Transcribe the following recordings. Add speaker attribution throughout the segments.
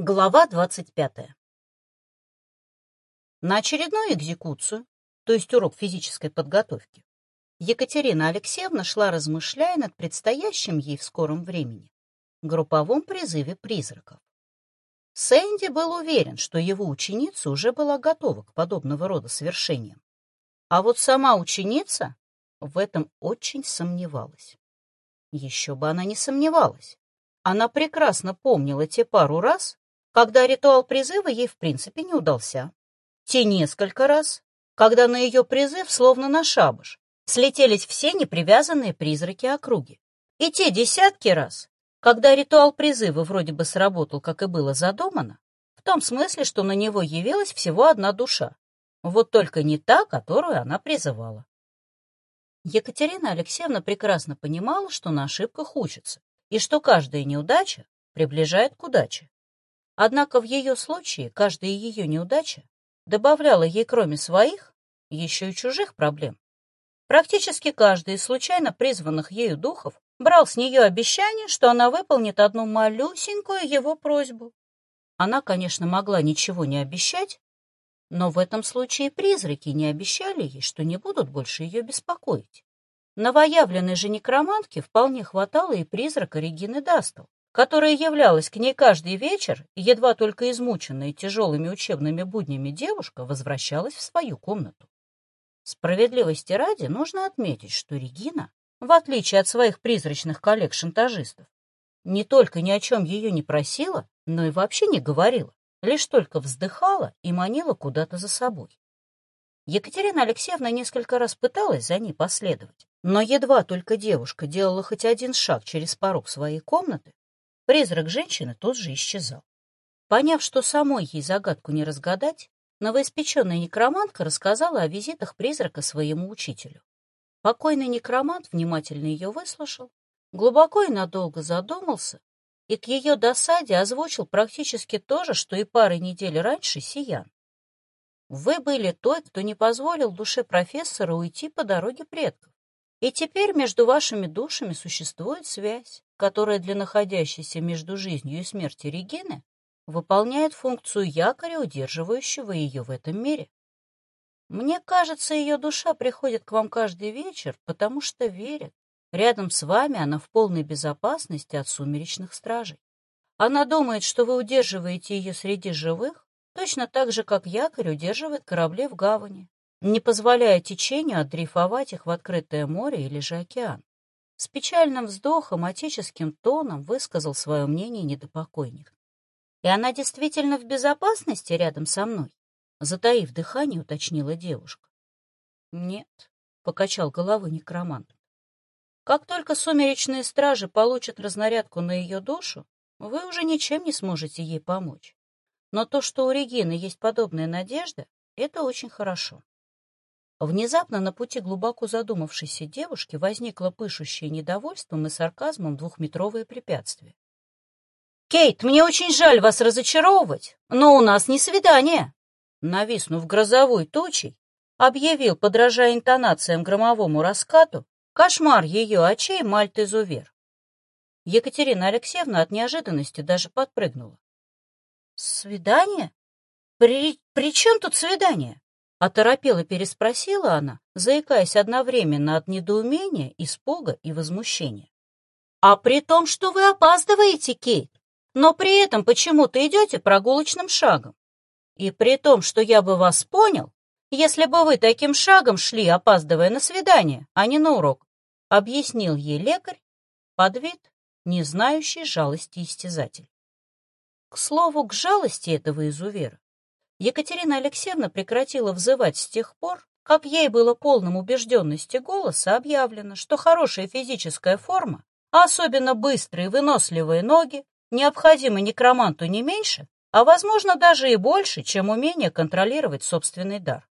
Speaker 1: Глава 25. На очередную экзекуцию, то есть урок физической подготовки, Екатерина Алексеевна шла, размышляя над предстоящим ей в скором времени групповом призыве призраков. Сэнди был уверен, что его ученица уже была готова к подобного рода свершениям. А вот сама ученица в этом очень сомневалась. Еще бы она не сомневалась. Она прекрасно помнила те пару раз, когда ритуал призыва ей в принципе не удался. Те несколько раз, когда на ее призыв, словно на шабаш, слетелись все непривязанные призраки округи. И те десятки раз, когда ритуал призыва вроде бы сработал, как и было задумано, в том смысле, что на него явилась всего одна душа, вот только не та, которую она призывала. Екатерина Алексеевна прекрасно понимала, что на ошибках учится, и что каждая неудача приближает к удаче. Однако в ее случае каждая ее неудача добавляла ей, кроме своих, еще и чужих проблем. Практически каждый из случайно призванных ею духов брал с нее обещание, что она выполнит одну малюсенькую его просьбу. Она, конечно, могла ничего не обещать, но в этом случае призраки не обещали ей, что не будут больше ее беспокоить. Новоявленной же некромантке вполне хватало и призрака Регины Дастл которая являлась к ней каждый вечер, едва только измученная тяжелыми учебными буднями девушка возвращалась в свою комнату. Справедливости ради нужно отметить, что Регина, в отличие от своих призрачных коллег-шантажистов, не только ни о чем ее не просила, но и вообще не говорила, лишь только вздыхала и манила куда-то за собой. Екатерина Алексеевна несколько раз пыталась за ней последовать, но едва только девушка делала хоть один шаг через порог своей комнаты, Призрак женщины тут же исчезал. Поняв, что самой ей загадку не разгадать, новоиспеченная некромантка рассказала о визитах призрака своему учителю. Покойный некромант внимательно ее выслушал, глубоко и надолго задумался и к ее досаде озвучил практически то же, что и пары недель раньше Сиян. Вы были той, кто не позволил душе профессора уйти по дороге предков. И теперь между вашими душами существует связь, которая для находящейся между жизнью и смертью Регины выполняет функцию якоря, удерживающего ее в этом мире. Мне кажется, ее душа приходит к вам каждый вечер, потому что верит. Рядом с вами она в полной безопасности от сумеречных стражей. Она думает, что вы удерживаете ее среди живых, точно так же, как якорь удерживает корабли в гавани не позволяя течению отдрейфовать их в открытое море или же океан. С печальным вздохом, отеческим тоном высказал свое мнение недопокойник. «И она действительно в безопасности рядом со мной?» Затаив дыхание, уточнила девушка. «Нет», — покачал головой некромант. «Как только сумеречные стражи получат разнарядку на ее душу, вы уже ничем не сможете ей помочь. Но то, что у Регины есть подобная надежда, это очень хорошо. Внезапно на пути глубоко задумавшейся девушки возникло пышущее недовольством и сарказмом двухметровое препятствие. «Кейт, мне очень жаль вас разочаровывать, но у нас не свидание!» Нависнув грозовой тучей, объявил, подражая интонациям громовому раскату, кошмар ее очей Мальт Изувер. Екатерина Алексеевна от неожиданности даже подпрыгнула. «Свидание? При, при чем тут свидание?» Оторопела переспросила она, заикаясь одновременно от недоумения, испуга и возмущения. «А при том, что вы опаздываете, Кейт, но при этом почему-то идете прогулочным шагом. И при том, что я бы вас понял, если бы вы таким шагом шли, опаздывая на свидание, а не на урок», объяснил ей лекарь под вид, не знающий жалости истязатель. К слову, к жалости этого изувера Екатерина Алексеевна прекратила взывать с тех пор, как ей было полным убежденности голоса объявлено, что хорошая физическая форма, а особенно быстрые выносливые ноги, необходимы некроманту не меньше, а, возможно, даже и больше, чем умение контролировать собственный дар.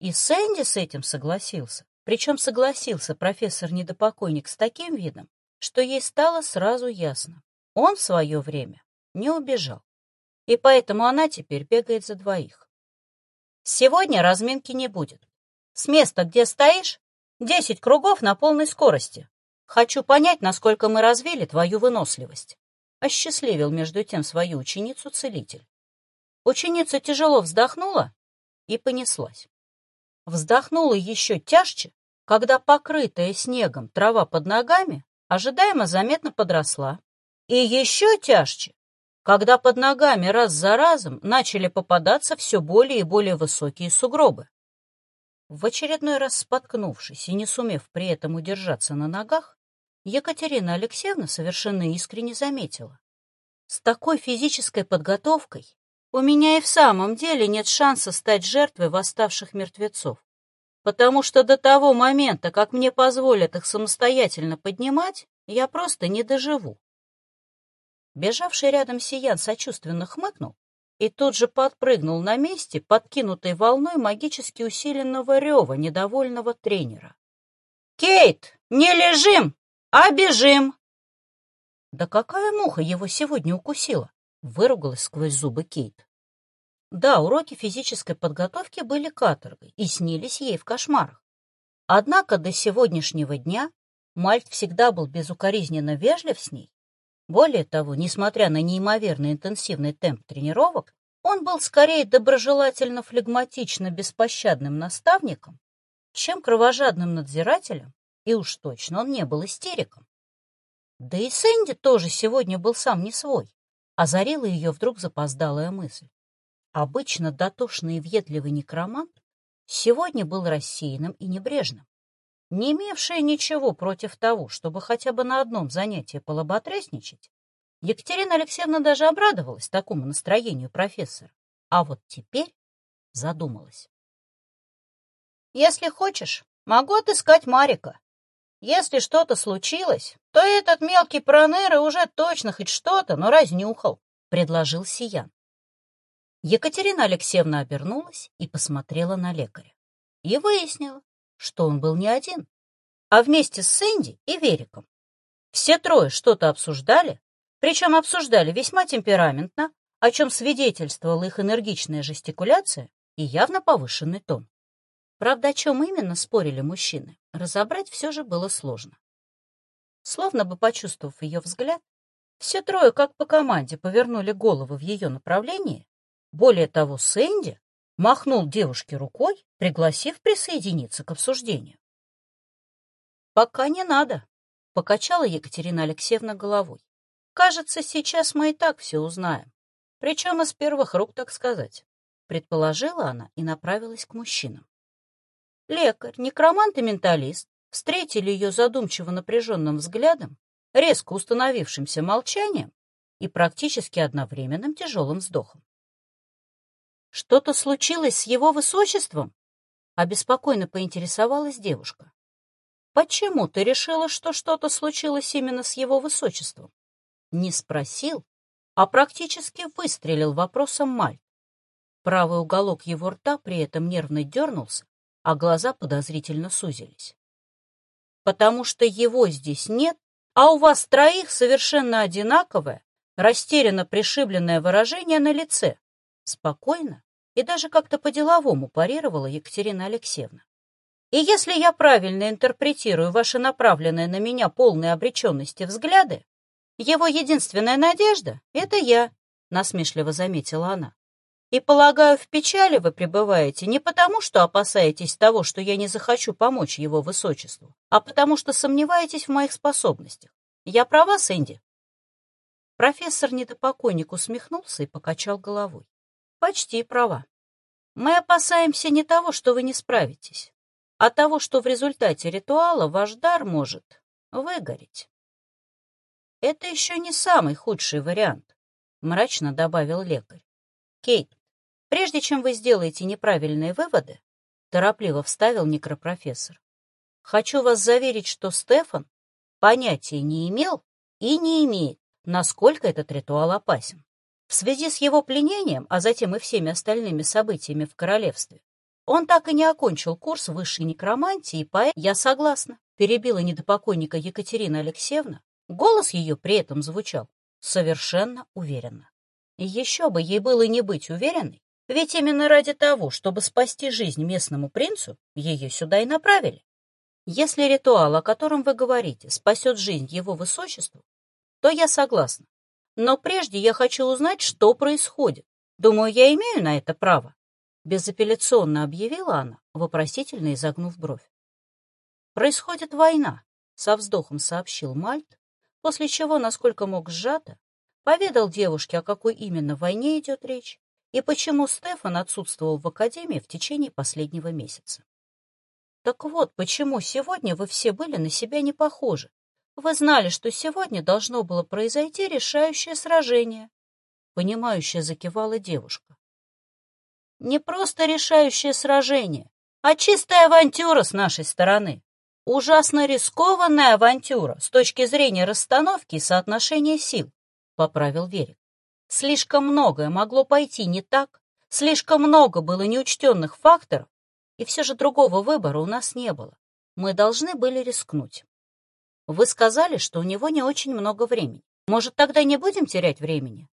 Speaker 1: И Сэнди с этим согласился. Причем согласился профессор-недопокойник с таким видом, что ей стало сразу ясно. Он в свое время не убежал и поэтому она теперь бегает за двоих. Сегодня разминки не будет. С места, где стоишь, десять кругов на полной скорости. Хочу понять, насколько мы развили твою выносливость. осчастливил между тем свою ученицу-целитель. Ученица тяжело вздохнула и понеслась. Вздохнула еще тяжче, когда покрытая снегом трава под ногами ожидаемо заметно подросла. И еще тяжче, когда под ногами раз за разом начали попадаться все более и более высокие сугробы. В очередной раз споткнувшись и не сумев при этом удержаться на ногах, Екатерина Алексеевна совершенно искренне заметила. С такой физической подготовкой у меня и в самом деле нет шанса стать жертвой восставших мертвецов, потому что до того момента, как мне позволят их самостоятельно поднимать, я просто не доживу. Бежавший рядом Сиян сочувственно хмыкнул и тут же подпрыгнул на месте, подкинутой волной магически усиленного рева недовольного тренера. «Кейт, не лежим, а бежим!» «Да какая муха его сегодня укусила?» — выругалась сквозь зубы Кейт. Да, уроки физической подготовки были каторгой и снились ей в кошмарах. Однако до сегодняшнего дня Мальт всегда был безукоризненно вежлив с ней более того, несмотря на неимоверно интенсивный темп тренировок, он был скорее доброжелательно-флегматично беспощадным наставником, чем кровожадным надзирателем, и уж точно он не был истериком. Да и Сэнди тоже сегодня был сам не свой, озарила ее вдруг запоздалая мысль. Обычно дотошный и въедливый некромант сегодня был рассеянным и небрежным не имевшая ничего против того, чтобы хотя бы на одном занятии полоботресничать, Екатерина Алексеевна даже обрадовалась такому настроению профессора. А вот теперь задумалась. «Если хочешь, могу отыскать Марика. Если что-то случилось, то этот мелкий проныры уже точно хоть что-то, но разнюхал», — предложил Сиян. Екатерина Алексеевна обернулась и посмотрела на лекаря. И выяснила, что он был не один, а вместе с Сэнди и Вериком. Все трое что-то обсуждали, причем обсуждали весьма темпераментно, о чем свидетельствовала их энергичная жестикуляция и явно повышенный тон. Правда, о чем именно спорили мужчины, разобрать все же было сложно. Словно бы почувствовав ее взгляд, все трое, как по команде, повернули головы в ее направлении. Более того, Сэнди махнул девушке рукой, пригласив присоединиться к обсуждению. «Пока не надо», — покачала Екатерина Алексеевна головой. «Кажется, сейчас мы и так все узнаем. Причем из первых рук, так сказать», — предположила она и направилась к мужчинам. Лекарь, некромант и менталист встретили ее задумчиво напряженным взглядом, резко установившимся молчанием и практически одновременным тяжелым вздохом. Что-то случилось с его высочеством? Обеспокоенно поинтересовалась девушка. Почему ты решила, что что-то случилось именно с его высочеством? Не спросил, а практически выстрелил вопросом Мальт. Правый уголок его рта при этом нервно дернулся, а глаза подозрительно сузились. «Потому что его здесь нет, а у вас троих совершенно одинаковое, растерянно пришибленное выражение на лице. Спокойно, и даже как-то по-деловому парировала Екатерина Алексеевна. И если я правильно интерпретирую ваши направленные на меня полные обреченности взгляды, его единственная надежда — это я, — насмешливо заметила она. И, полагаю, в печали вы пребываете не потому, что опасаетесь того, что я не захочу помочь его высочеству, а потому что сомневаетесь в моих способностях. Я права, Сэнди?» Профессор недопокойник усмехнулся и покачал головой. Почти права. Мы опасаемся не того, что вы не справитесь, а того, что в результате ритуала ваш дар может выгореть. Это еще не самый худший вариант, мрачно добавил лекарь. Кейт, прежде чем вы сделаете неправильные выводы, торопливо вставил некропрофессор, хочу вас заверить, что Стефан понятия не имел и не имеет, насколько этот ритуал опасен. В связи с его пленением, а затем и всеми остальными событиями в королевстве, он так и не окончил курс высшей некромантии, поэтому я согласна, перебила недопокойника Екатерина Алексеевна. Голос ее при этом звучал совершенно уверенно. И еще бы ей было не быть уверенной, ведь именно ради того, чтобы спасти жизнь местному принцу, ее сюда и направили. Если ритуал, о котором вы говорите, спасет жизнь его высочеству, то я согласна. Но прежде я хочу узнать, что происходит. Думаю, я имею на это право. Безапелляционно объявила она, вопросительно изогнув бровь. Происходит война, со вздохом сообщил Мальт, после чего, насколько мог сжато, поведал девушке, о какой именно войне идет речь и почему Стефан отсутствовал в академии в течение последнего месяца. Так вот, почему сегодня вы все были на себя не похожи. Вы знали, что сегодня должно было произойти решающее сражение. Понимающе закивала девушка. Не просто решающее сражение, а чистая авантюра с нашей стороны. Ужасно рискованная авантюра с точки зрения расстановки и соотношения сил, поправил Верик. Слишком многое могло пойти не так, слишком много было неучтенных факторов, и все же другого выбора у нас не было. Мы должны были рискнуть. Вы сказали, что у него не очень много времени. Может, тогда не будем терять времени?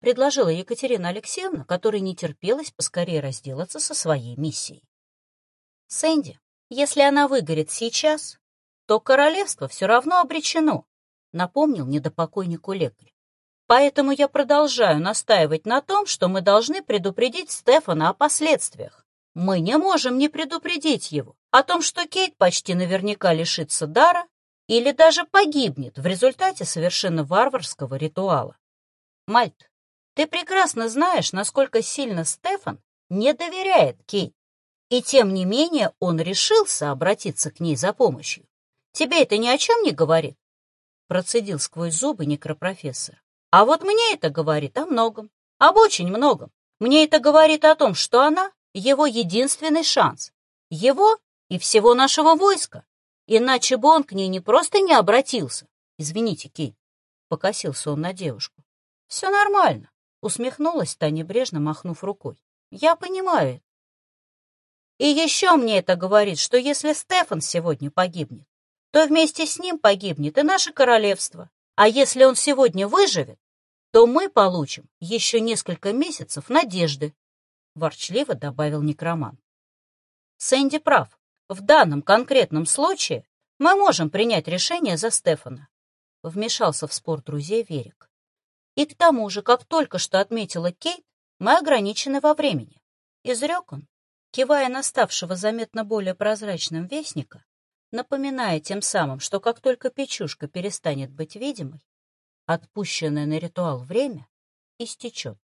Speaker 1: Предложила Екатерина Алексеевна, которой не терпелось поскорее разделаться со своей миссией. Сэнди, если она выгорит сейчас, то королевство все равно обречено, напомнил недопокойнику лекарь. Поэтому я продолжаю настаивать на том, что мы должны предупредить Стефана о последствиях. Мы не можем не предупредить его о том, что Кейт почти наверняка лишится дара или даже погибнет в результате совершенно варварского ритуала. Мальт, ты прекрасно знаешь, насколько сильно Стефан не доверяет Кейт. И тем не менее он решился обратиться к ней за помощью. Тебе это ни о чем не говорит? Процедил сквозь зубы некропрофессор. А вот мне это говорит о многом, об очень многом. Мне это говорит о том, что она — его единственный шанс. Его и всего нашего войска. Иначе бы он к ней не просто не обратился. Извините, Кейт. Покосился он на девушку. Все нормально. Усмехнулась та, небрежно махнув рукой. Я понимаю и еще мне это говорит, что если Стефан сегодня погибнет, то вместе с ним погибнет и наше королевство. А если он сегодня выживет, то мы получим еще несколько месяцев надежды, — ворчливо добавил некроман. Сэнди прав. В данном конкретном случае мы можем принять решение за Стефана. Вмешался в спор друзей Верик. И к тому же, как только что отметила Кейт, мы ограничены во времени. Изрек он кивая на ставшего заметно более прозрачным вестника, напоминая тем самым, что как только печушка перестанет быть видимой, отпущенное на ритуал время истечет.